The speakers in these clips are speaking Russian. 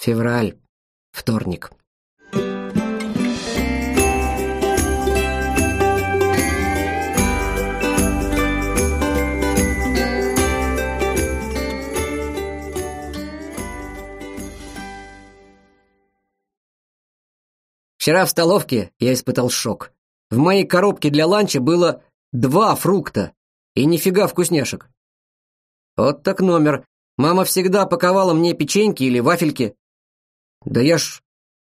Февраль. Вторник. Вчера в столовке я испытал шок. В моей коробке для ланча было два фрукта и нифига вкусняшек. Вот так номер. Мама всегда паковала мне печеньки или вафельки. Да я ж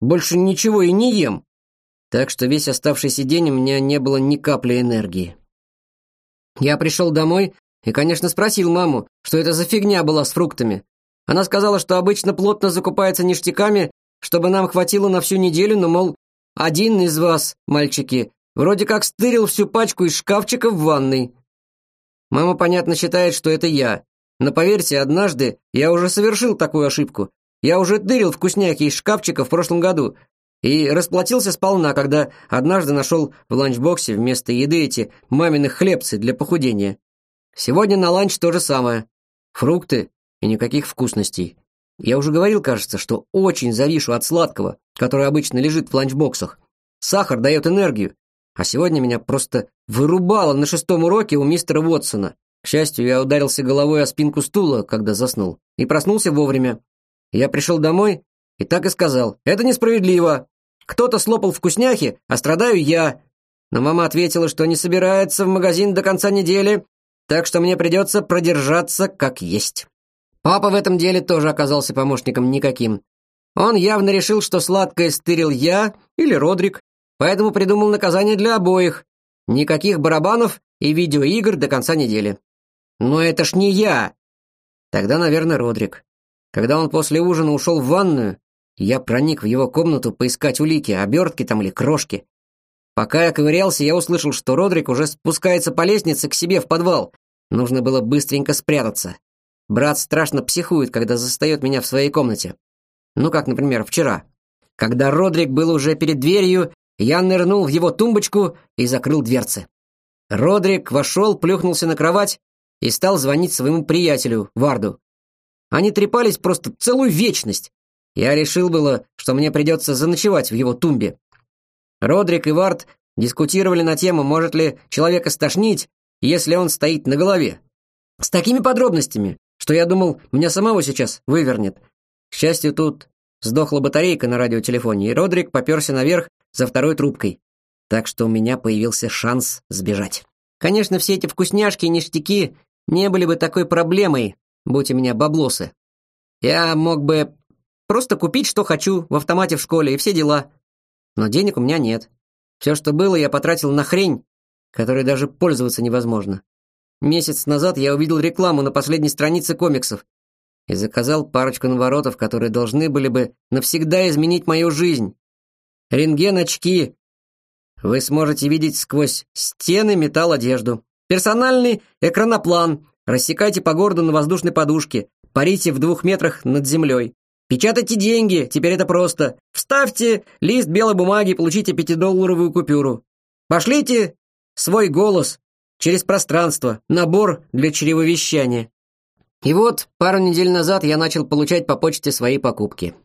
больше ничего и не ем. Так что весь оставшийся день у меня не было ни капли энергии. Я пришел домой и, конечно, спросил маму, что это за фигня была с фруктами. Она сказала, что обычно плотно закупается ништяками, чтобы нам хватило на всю неделю, но, мол, один из вас, мальчики, вроде как стырил всю пачку из шкафчика в ванной. Мама, понятно, считает, что это я. Но поверьте, однажды я уже совершил такую ошибку. Я уже тырил вкусняки из шкафчика в прошлом году и расплатился сполна, когда однажды нашел в ланчбоксе вместо еды эти маминых хлебцы для похудения. Сегодня на ланч то же самое. Фрукты и никаких вкусностей. Я уже говорил, кажется, что очень завишу от сладкого, которое обычно лежит в ланчбоксах. Сахар дает энергию, а сегодня меня просто вырубало на шестом уроке у мистера Уотсона. К счастью, я ударился головой о спинку стула, когда заснул, и проснулся вовремя. Я пришел домой и так и сказал, «Это несправедливо. Кто-то слопал вкусняхи, а страдаю я». Но мама ответила, что не собирается в магазин до конца недели, так что мне придется продержаться как есть. Папа в этом деле тоже оказался помощником никаким. Он явно решил, что сладкое стырил я или Родрик, поэтому придумал наказание для обоих. Никаких барабанов и видеоигр до конца недели. Но это ж не я. Тогда, наверное, Родрик. Когда он после ужина ушел в ванную, я проник в его комнату поискать улики, обертки там или крошки. Пока я ковырялся, я услышал, что Родрик уже спускается по лестнице к себе в подвал. Нужно было быстренько спрятаться. Брат страшно психует, когда застает меня в своей комнате. Ну, как, например, вчера. Когда Родрик был уже перед дверью, я нырнул в его тумбочку и закрыл дверцы. Родрик вошел, плюхнулся на кровать и стал звонить своему приятелю, Варду. Они трепались просто целую вечность. Я решил было, что мне придется заночевать в его тумбе. Родрик и Вард дискутировали на тему, может ли человека стошнить, если он стоит на голове. С такими подробностями, что я думал, меня самого сейчас вывернет. К счастью, тут сдохла батарейка на радиотелефоне, и Родрик попёрся наверх за второй трубкой. Так что у меня появился шанс сбежать. Конечно, все эти вкусняшки и ништяки не были бы такой проблемой, будь у меня баблосы. Я мог бы просто купить, что хочу, в автомате в школе и все дела. Но денег у меня нет. Все, что было, я потратил на хрень, которой даже пользоваться невозможно. Месяц назад я увидел рекламу на последней странице комиксов и заказал парочку наворотов, которые должны были бы навсегда изменить мою жизнь. Рентген-очки. Вы сможете видеть сквозь стены металл-одежду. Персональный экраноплан. Рассекайте по городу на воздушной подушке. Парите в двух метрах над землей. Печатайте деньги, теперь это просто. Вставьте лист белой бумаги и получите пятидолларовую купюру. Пошлите свой голос через пространство, набор для чревовещания. И вот, пару недель назад я начал получать по почте свои покупки.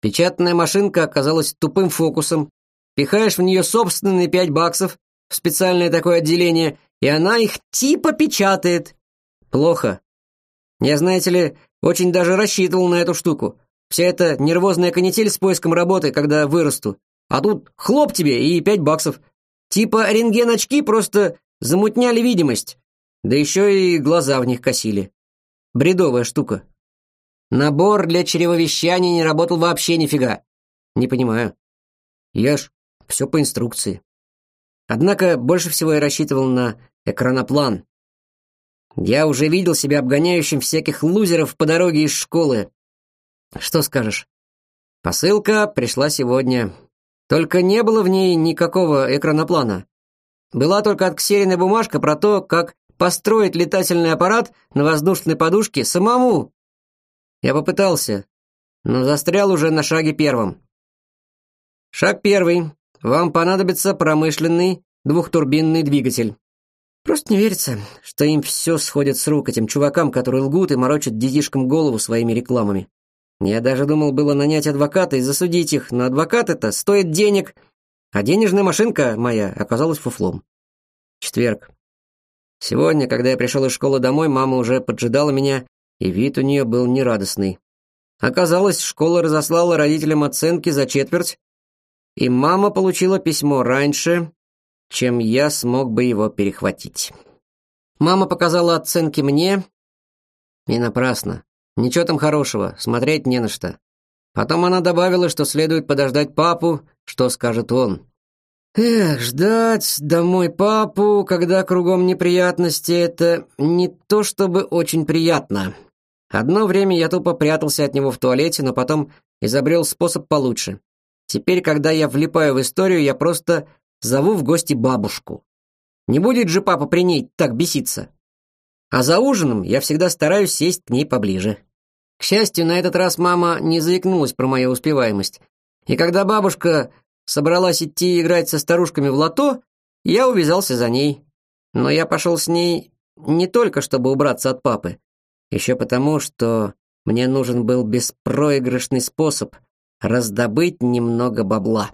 Печатная машинка оказалась тупым фокусом. Пихаешь в нее собственные пять баксов в специальное такое отделение, и она их типа печатает. Плохо. Я, знаете ли, очень даже рассчитывал на эту штуку. Вся эта нервозная канитель с поиском работы, когда вырасту. А тут хлоп тебе и пять баксов. Типа рентген-очки просто Замутняли видимость, да еще и глаза в них косили. Бредовая штука. Набор для чревовещания не работал вообще нифига. Не понимаю. Я ж все по инструкции. Однако больше всего я рассчитывал на экраноплан. Я уже видел себя обгоняющим всяких лузеров по дороге из школы. Что скажешь? Посылка пришла сегодня. Только не было в ней никакого экраноплана. Была только отксеренная бумажка про то, как построить летательный аппарат на воздушной подушке самому. Я попытался, но застрял уже на шаге первом. Шаг первый. Вам понадобится промышленный двухтурбинный двигатель. Просто не верится, что им все сходит с рук этим чувакам, которые лгут и морочат детишкам голову своими рекламами. Я даже думал было нанять адвоката и засудить их, но адвокат это стоит денег, а денежная машинка моя оказалась фуфлом. Четверг. Сегодня, когда я пришел из школы домой, мама уже поджидала меня, и вид у нее был нерадостный. Оказалось, школа разослала родителям оценки за четверть, и мама получила письмо раньше, чем я смог бы его перехватить. Мама показала оценки мне, и напрасно. Ничего там хорошего, смотреть не на что. Потом она добавила, что следует подождать папу, что скажет он. Эх, ждать домой папу, когда кругом неприятности, это не то чтобы очень приятно. Одно время я тупо прятался от него в туалете, но потом изобрел способ получше. Теперь, когда я влипаю в историю, я просто зову в гости бабушку. Не будет же папа при ней так беситься. А за ужином я всегда стараюсь сесть к ней поближе. К счастью, на этот раз мама не заикнулась про мою успеваемость. И когда бабушка собралась идти играть со старушками в лото, я увязался за ней. Но я пошел с ней не только чтобы убраться от папы, еще потому, что мне нужен был беспроигрышный способ раздобыть немного бабла.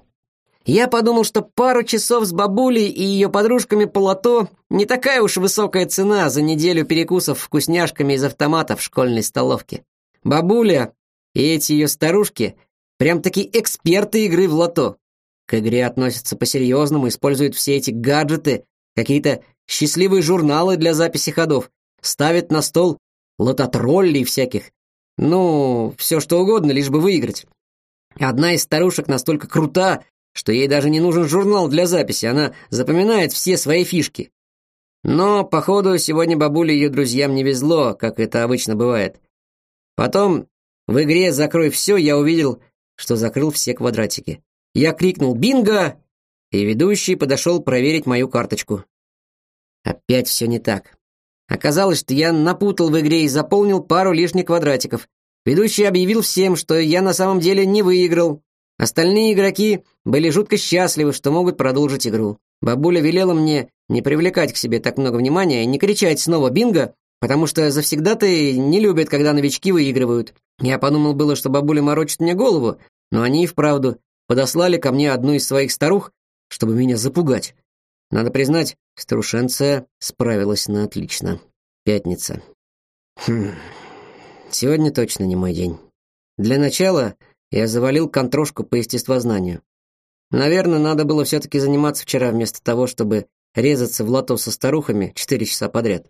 Я подумал, что пару часов с бабулей и ее подружками по лото не такая уж высокая цена за неделю перекусов вкусняшками из автомата в школьной столовке. Бабуля и эти ее старушки прям-таки эксперты игры в лото. К игре относятся по-серьезному, используют все эти гаджеты, какие-то счастливые журналы для записи ходов, ставят на стол лототроллей всяких. Ну, все что угодно, лишь бы выиграть. Одна из старушек настолько крута, что ей даже не нужен журнал для записи, она запоминает все свои фишки. Но, походу, сегодня бабуле ее друзьям не везло, как это обычно бывает. Потом в игре «Закрой все» я увидел, что закрыл все квадратики. Я крикнул «Бинго!» и ведущий подошел проверить мою карточку. Опять все не так. Оказалось, что я напутал в игре и заполнил пару лишних квадратиков. Ведущий объявил всем, что я на самом деле не выиграл, Остальные игроки были жутко счастливы, что могут продолжить игру. Бабуля велела мне не привлекать к себе так много внимания и не кричать снова «бинго», потому что завсегдаты не любят, когда новички выигрывают. Я подумал было, что бабуля морочит мне голову, но они и вправду подослали ко мне одну из своих старух, чтобы меня запугать. Надо признать, старушенция справилась на отлично. Пятница. Хм. Сегодня точно не мой день. Для начала я завалил контрошку по естествознанию. Наверное, надо было все-таки заниматься вчера вместо того, чтобы резаться в лото со старухами четыре часа подряд.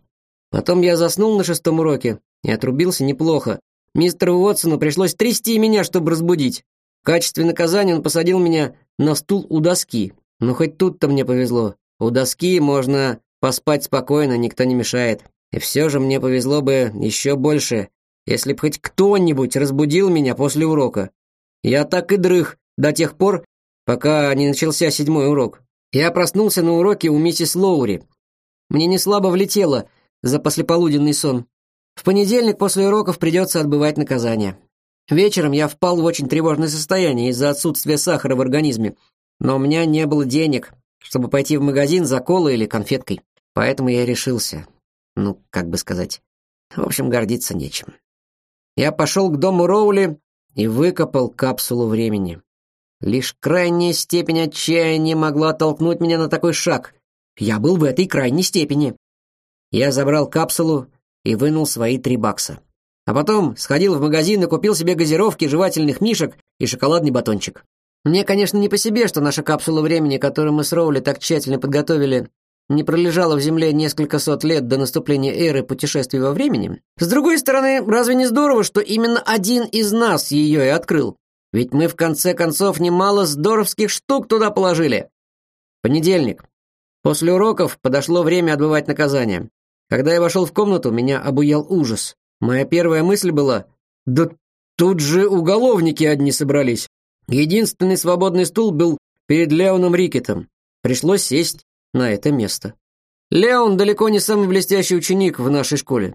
Потом я заснул на шестом уроке и отрубился неплохо. Мистеру Уотсону пришлось трясти меня, чтобы разбудить. В качестве наказания он посадил меня на стул у доски. Но хоть тут-то мне повезло. У доски можно поспать спокойно, никто не мешает. И все же мне повезло бы еще больше, если бы хоть кто-нибудь разбудил меня после урока. Я так и дрых до тех пор, пока не начался седьмой урок. Я проснулся на уроке у миссис Лоури. Мне не слабо влетело за послеполуденный сон. В понедельник после уроков придется отбывать наказание. Вечером я впал в очень тревожное состояние из-за отсутствия сахара в организме, но у меня не было денег, чтобы пойти в магазин за колой или конфеткой. Поэтому я решился. Ну, как бы сказать. В общем, гордиться нечем. Я пошел к дому Роули и выкопал капсулу времени. Лишь крайняя степень отчаяния могла толкнуть меня на такой шаг. Я был в этой крайней степени. Я забрал капсулу и вынул свои три бакса. А потом сходил в магазин и купил себе газировки, жевательных мишек и шоколадный батончик. Мне, конечно, не по себе, что наша капсула времени, которую мы с Роули так тщательно подготовили, не пролежала в земле несколько сот лет до наступления эры путешествий во времени. С другой стороны, разве не здорово, что именно один из нас ее и открыл? Ведь мы в конце концов немало здоровских штук туда положили. Понедельник. После уроков подошло время отбывать наказание. Когда я вошел в комнату, меня обуял ужас. Моя первая мысль была, да тут же уголовники одни собрались. Единственный свободный стул был перед Леоном Рикетом. Пришлось сесть на это место. Леон далеко не самый блестящий ученик в нашей школе.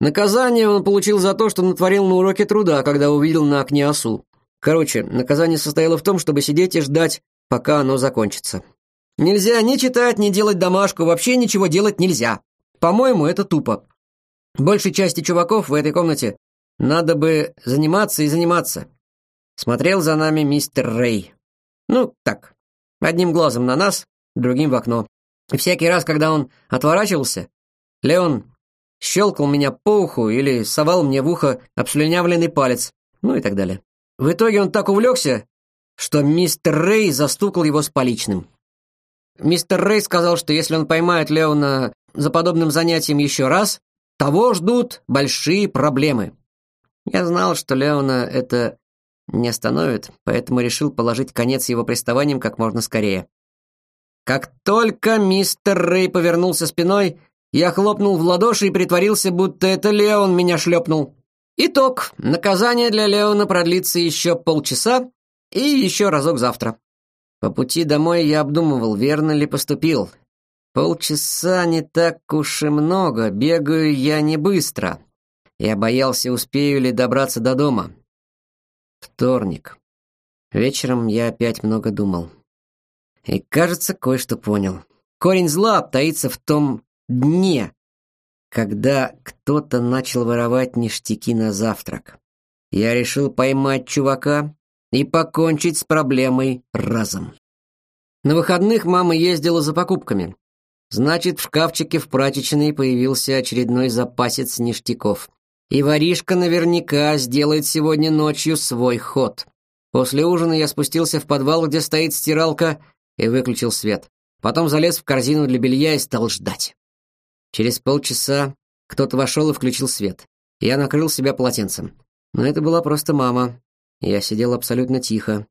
Наказание он получил за то, что натворил на уроке труда, когда увидел на окне осу. Короче, наказание состояло в том, чтобы сидеть и ждать, пока оно закончится. Нельзя ни читать, ни делать домашку, вообще ничего делать нельзя. По-моему, это тупо. Большей части чуваков в этой комнате надо бы заниматься и заниматься. Смотрел за нами мистер Рэй. Ну, так, одним глазом на нас, другим в окно. И всякий раз, когда он отворачивался, Леон щелкал меня по уху или совал мне в ухо обслюнявленный палец, ну и так далее. В итоге он так увлекся, что мистер Рэй застукал его с поличным. Мистер Рэй сказал, что если он поймает Леона за подобным занятием еще раз, того ждут большие проблемы. Я знал, что Леона это не остановит, поэтому решил положить конец его приставаниям как можно скорее. Как только мистер Рэй повернулся спиной, я хлопнул в ладоши и притворился, будто это Леон меня шлепнул. Итог. Наказание для Леона продлится еще полчаса и еще разок завтра. По пути домой я обдумывал, верно ли поступил. Полчаса не так уж и много, бегаю я не быстро. Я боялся, успею ли добраться до дома. Вторник. Вечером я опять много думал. И, кажется, кое-что понял. Корень зла таится в том дне, когда кто-то начал воровать ништяки на завтрак. Я решил поймать чувака и покончить с проблемой разом. На выходных мама ездила за покупками. Значит, в шкафчике в прачечной появился очередной запасец ништяков. И воришка наверняка сделает сегодня ночью свой ход. После ужина я спустился в подвал, где стоит стиралка, и выключил свет. Потом залез в корзину для белья и стал ждать. Через полчаса кто-то вошел и включил свет. Я накрыл себя полотенцем. Но это была просто мама. Я сидел абсолютно тихо.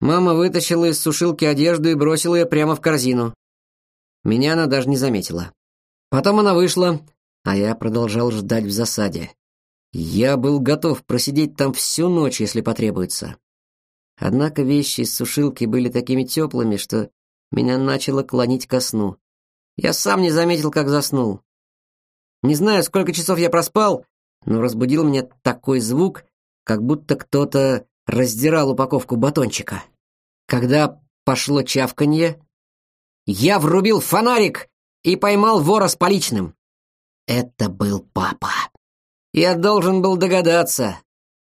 Мама вытащила из сушилки одежду и бросила ее прямо в корзину. Меня она даже не заметила. Потом она вышла, а я продолжал ждать в засаде. Я был готов просидеть там всю ночь, если потребуется. Однако вещи из сушилки были такими теплыми, что меня начало клонить ко сну. Я сам не заметил, как заснул. Не знаю, сколько часов я проспал, но разбудил меня такой звук, как будто кто-то раздирал упаковку батончика. Когда пошло чавканье, я врубил фонарик и поймал вора с поличным. Это был папа. Я должен был догадаться.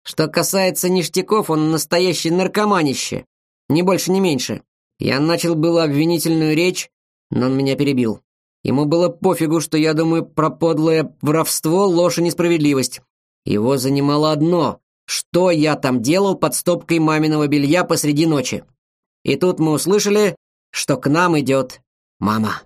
Что касается ништяков, он настоящий наркоманище. Ни больше, ни меньше. Я начал было обвинительную речь, но он меня перебил. Ему было пофигу, что я думаю про подлое воровство, ложь и несправедливость. Его занимало одно — что я там делал под стопкой маминого белья посреди ночи. И тут мы услышали, что к нам идет мама.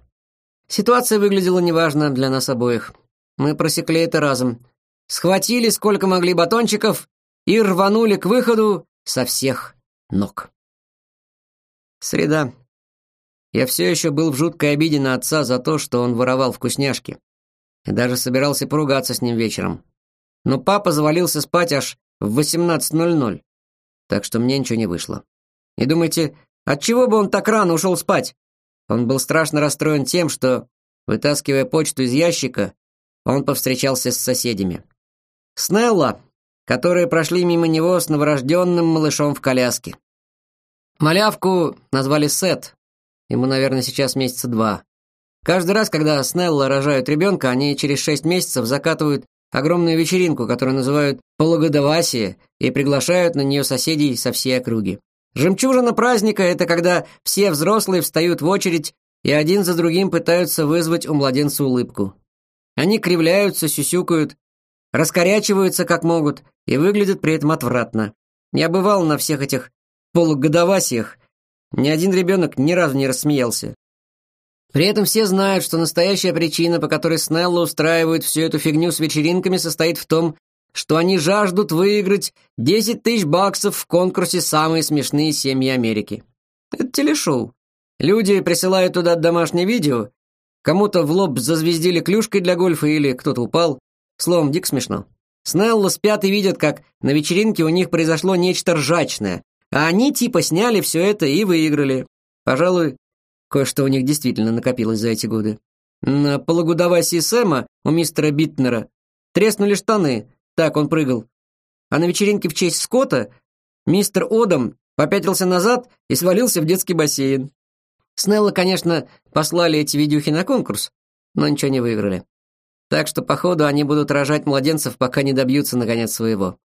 Ситуация выглядела неважно для нас обоих. Мы просекли это разом схватили сколько могли батончиков и рванули к выходу со всех ног. Среда. Я все еще был в жуткой обиде на отца за то, что он воровал вкусняшки. И даже собирался поругаться с ним вечером. Но папа завалился спать аж в 18.00, так что мне ничего не вышло. И думаете, от чего бы он так рано ушел спать? Он был страшно расстроен тем, что, вытаскивая почту из ящика, он повстречался с соседями. Снелла, которые прошли мимо него с новорожденным малышом в коляске. Малявку назвали Сет. Ему, наверное, сейчас месяца два. Каждый раз, когда Снелла рожают ребенка, они через шесть месяцев закатывают огромную вечеринку, которую называют «Полугодовасие», и приглашают на нее соседей со всей округи. Жемчужина праздника – это когда все взрослые встают в очередь и один за другим пытаются вызвать у младенца улыбку. Они кривляются, сюсюкают, раскорячиваются как могут и выглядят при этом отвратно. Я бывал на всех этих полугодовасиях, ни один ребенок ни разу не рассмеялся. При этом все знают, что настоящая причина, по которой Снелла устраивает всю эту фигню с вечеринками, состоит в том, что они жаждут выиграть 10 тысяч баксов в конкурсе «Самые смешные семьи Америки». Это телешоу. Люди присылают туда домашнее видео, кому-то в лоб зазвездили клюшкой для гольфа или кто-то упал, Словом, дик смешно. Снелла с пятой видят, как на вечеринке у них произошло нечто ржачное, а они типа сняли все это и выиграли. Пожалуй, кое-что у них действительно накопилось за эти годы. На полугодовасе Сэма у мистера Биттнера треснули штаны, так он прыгал. А на вечеринке в честь Скотта мистер Одам попятился назад и свалился в детский бассейн. Снелла, конечно, послали эти видюхи на конкурс, но ничего не выиграли. Так что, походу, они будут рожать младенцев, пока не добьются, наконец, своего.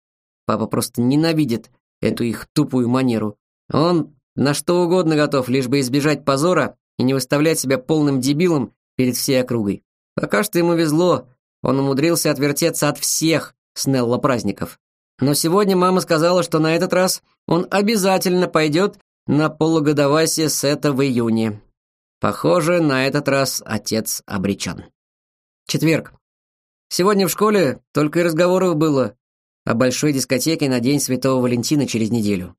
Папа просто ненавидит эту их тупую манеру. Он на что угодно готов, лишь бы избежать позора и не выставлять себя полным дебилом перед всей округой. Пока что ему везло, он умудрился отвертеться от всех Снелла праздников. Но сегодня мама сказала, что на этот раз он обязательно пойдет на полугодовасие Сета в июне. Похоже, на этот раз отец обречен. Четверг. Сегодня в школе только и разговоров было о большой дискотеке на День Святого Валентина через неделю.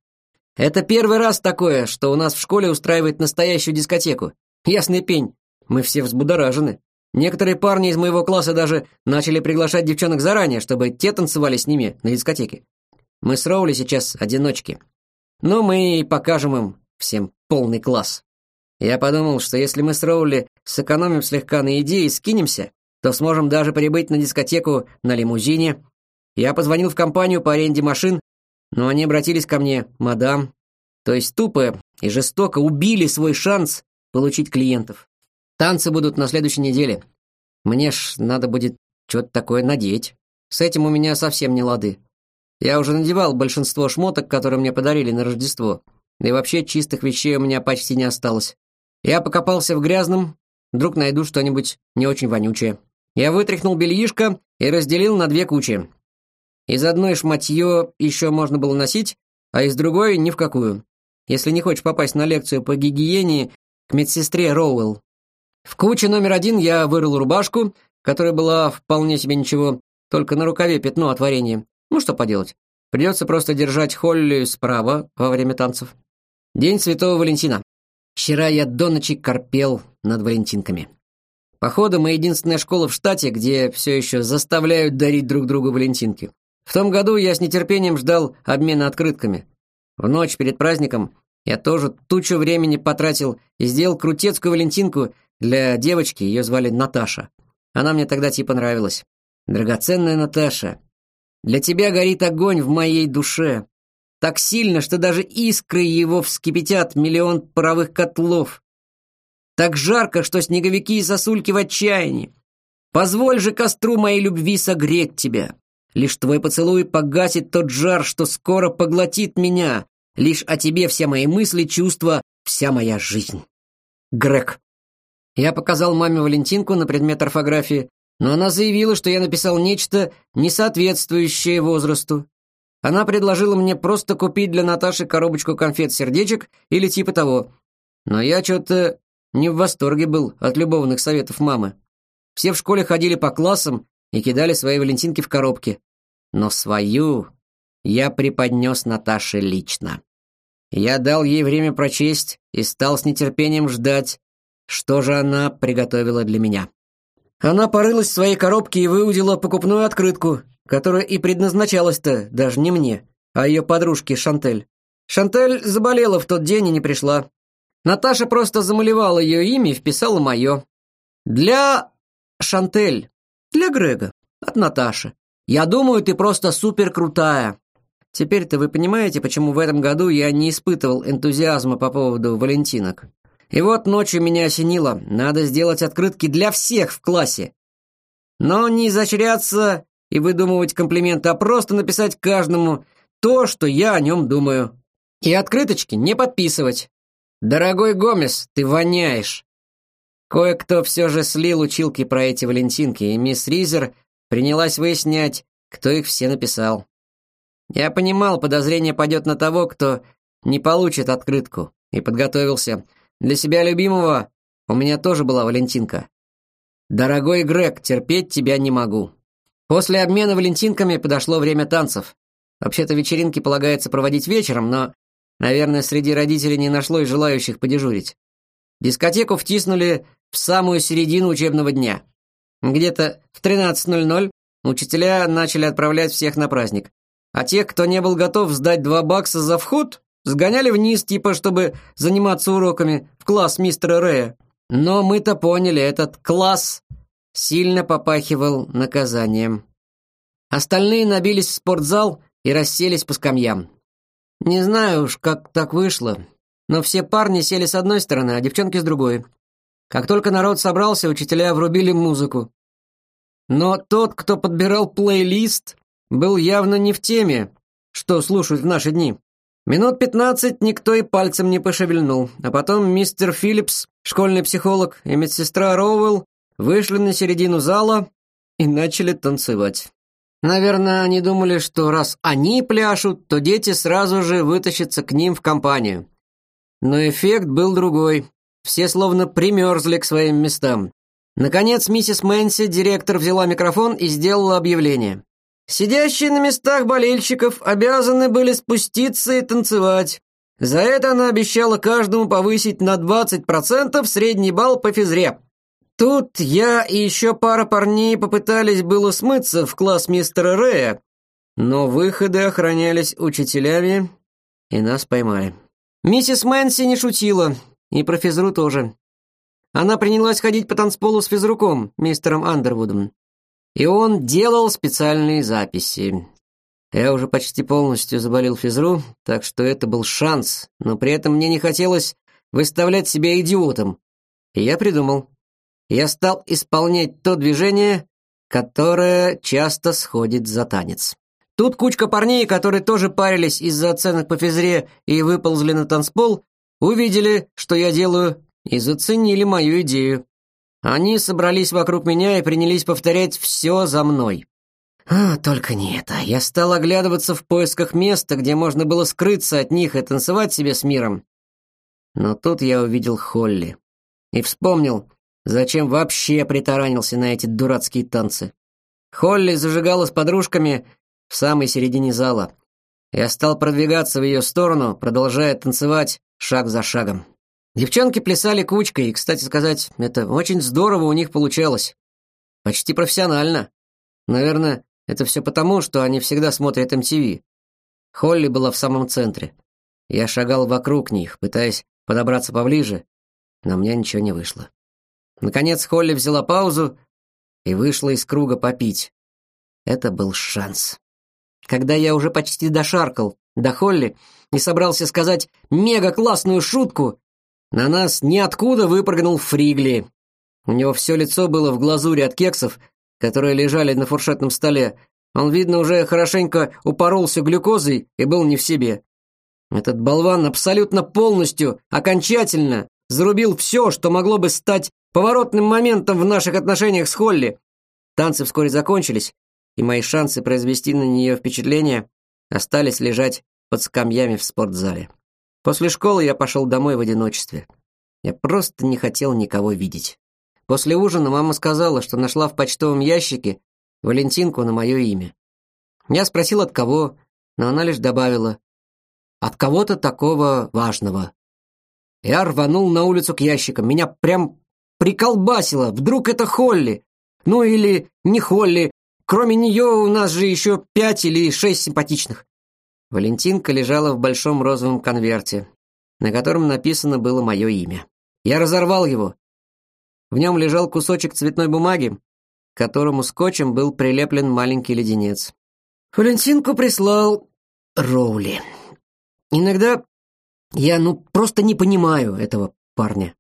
Это первый раз такое, что у нас в школе устраивают настоящую дискотеку. Ясный пень. Мы все взбудоражены. Некоторые парни из моего класса даже начали приглашать девчонок заранее, чтобы те танцевали с ними на дискотеке. Мы с Роули сейчас одиночки. Но мы и покажем им всем полный класс. Я подумал, что если мы с Роули сэкономим слегка на еде и скинемся, то сможем даже прибыть на дискотеку на лимузине. Я позвонил в компанию по аренде машин, но они обратились ко мне, мадам, то есть тупо и жестоко убили свой шанс получить клиентов. Танцы будут на следующей неделе. Мне ж надо будет что-то такое надеть. С этим у меня совсем не лады. Я уже надевал большинство шмоток, которые мне подарили на Рождество. Да и вообще чистых вещей у меня почти не осталось. Я покопался в грязном, вдруг найду что-нибудь не очень вонючее. Я вытряхнул бельишко и разделил на две кучи. Из одной шматье еще можно было носить, а из другой ни в какую. Если не хочешь попасть на лекцию по гигиене к медсестре Роуэлл. В куче номер один я вырыл рубашку, которая была вполне себе ничего, только на рукаве пятно от варенья. Ну что поделать, придется просто держать Холли справа во время танцев. День Святого Валентина. Вчера я до ночи корпел над валентинками. Походу, мы единственная школа в штате, где все еще заставляют дарить друг другу валентинки. В том году я с нетерпением ждал обмена открытками. В ночь перед праздником я тоже тучу времени потратил и сделал крутецкую валентинку для девочки, ее звали Наташа. Она мне тогда типа нравилась. Драгоценная Наташа, для тебя горит огонь в моей душе. Так сильно, что даже искры его вскипятят миллион паровых котлов. Так жарко, что снеговики и сосульки в отчаянии. Позволь же костру моей любви согреть тебя. Лишь твой поцелуй погасит тот жар, что скоро поглотит меня. Лишь о тебе все мои мысли, чувства, вся моя жизнь. Грег. Я показал маме Валентинку на предмет орфографии, но она заявила, что я написал нечто, не соответствующее возрасту. Она предложила мне просто купить для Наташи коробочку конфет-сердечек или типа того. Но я что-то не в восторге был от любовных советов мамы. Все в школе ходили по классам и кидали свои валентинки в коробки. Но свою я преподнес Наташе лично. Я дал ей время прочесть и стал с нетерпением ждать, что же она приготовила для меня. Она порылась в своей коробке и выудила покупную открытку, которая и предназначалась-то даже не мне, а ее подружке Шантель. Шантель заболела в тот день и не пришла. Наташа просто замалевала ее имя и вписала мое. Для Шантель. Для Грега. От Наташи. Я думаю, ты просто супер крутая. Теперь-то вы понимаете, почему в этом году я не испытывал энтузиазма по поводу валентинок. И вот ночью меня осенило. Надо сделать открытки для всех в классе. Но не изощряться и выдумывать комплименты, а просто написать каждому то, что я о нем думаю. И открыточки не подписывать. «Дорогой Гомес, ты воняешь!» Кое-кто все же слил училки про эти валентинки, и мисс Ризер принялась выяснять, кто их все написал. Я понимал, подозрение пойдет на того, кто не получит открытку, и подготовился. Для себя любимого у меня тоже была валентинка. «Дорогой Грег, терпеть тебя не могу». После обмена валентинками подошло время танцев. Вообще-то вечеринки полагается проводить вечером, но Наверное, среди родителей не нашлось желающих подежурить. Дискотеку втиснули в самую середину учебного дня. Где-то в 13.00 учителя начали отправлять всех на праздник. А тех, кто не был готов сдать два бакса за вход, сгоняли вниз, типа, чтобы заниматься уроками, в класс мистера Рэя. Но мы-то поняли, этот класс сильно попахивал наказанием. Остальные набились в спортзал и расселись по скамьям. Не знаю уж, как так вышло, но все парни сели с одной стороны, а девчонки с другой. Как только народ собрался, учителя врубили музыку. Но тот, кто подбирал плейлист, был явно не в теме, что слушают в наши дни. Минут пятнадцать никто и пальцем не пошевельнул, а потом мистер Филлипс, школьный психолог, и медсестра Роуэлл вышли на середину зала и начали танцевать. Наверное, они думали, что раз они пляшут, то дети сразу же вытащатся к ним в компанию. Но эффект был другой. Все словно примерзли к своим местам. Наконец, миссис Мэнси, директор, взяла микрофон и сделала объявление. Сидящие на местах болельщиков обязаны были спуститься и танцевать. За это она обещала каждому повысить на 20% средний балл по физре. Тут я и еще пара парней попытались было смыться в класс мистера Рэя, но выходы охранялись учителями, и нас поймали. Миссис Мэнси не шутила, и про физру тоже. Она принялась ходить по танцполу с физруком, мистером Андервудом. И он делал специальные записи. Я уже почти полностью заболел физру, так что это был шанс, но при этом мне не хотелось выставлять себя идиотом. И я придумал. Я стал исполнять то движение, которое часто сходит за танец. Тут кучка парней, которые тоже парились из-за оценок по физре и выползли на танцпол, увидели, что я делаю, и заценили мою идею. Они собрались вокруг меня и принялись повторять все за мной. А, только не это. Я стал оглядываться в поисках места, где можно было скрыться от них и танцевать себе с миром. Но тут я увидел Холли и вспомнил, зачем вообще притаранился на эти дурацкие танцы. Холли зажигала с подружками в самой середине зала. Я стал продвигаться в ее сторону, продолжая танцевать шаг за шагом. Девчонки плясали кучкой, и, кстати сказать, это очень здорово у них получалось. Почти профессионально. Наверное, это все потому, что они всегда смотрят MTV. Холли была в самом центре. Я шагал вокруг них, пытаясь подобраться поближе, но меня ничего не вышло. Наконец Холли взяла паузу и вышла из круга попить. Это был шанс. Когда я уже почти дошаркал до Холли и собрался сказать мега-классную шутку, на нас ниоткуда выпрыгнул Фригли. У него все лицо было в глазури от кексов, которые лежали на фуршетном столе. Он, видно, уже хорошенько упоролся глюкозой и был не в себе. Этот болван абсолютно полностью, окончательно зарубил все, что могло бы стать поворотным моментом в наших отношениях с Холли. Танцы вскоре закончились, и мои шансы произвести на нее впечатление остались лежать под скамьями в спортзале. После школы я пошел домой в одиночестве. Я просто не хотел никого видеть. После ужина мама сказала, что нашла в почтовом ящике Валентинку на мое имя. Я спросил, от кого, но она лишь добавила «От кого-то такого важного». Я рванул на улицу к ящикам. Меня прям приколбасило. Вдруг это Холли? Ну или не Холли. Кроме нее у нас же еще пять или шесть симпатичных. Валентинка лежала в большом розовом конверте, на котором написано было мое имя. Я разорвал его. В нем лежал кусочек цветной бумаги, к которому скотчем был прилеплен маленький леденец. Валентинку прислал Роули. Иногда я ну просто не понимаю этого парня.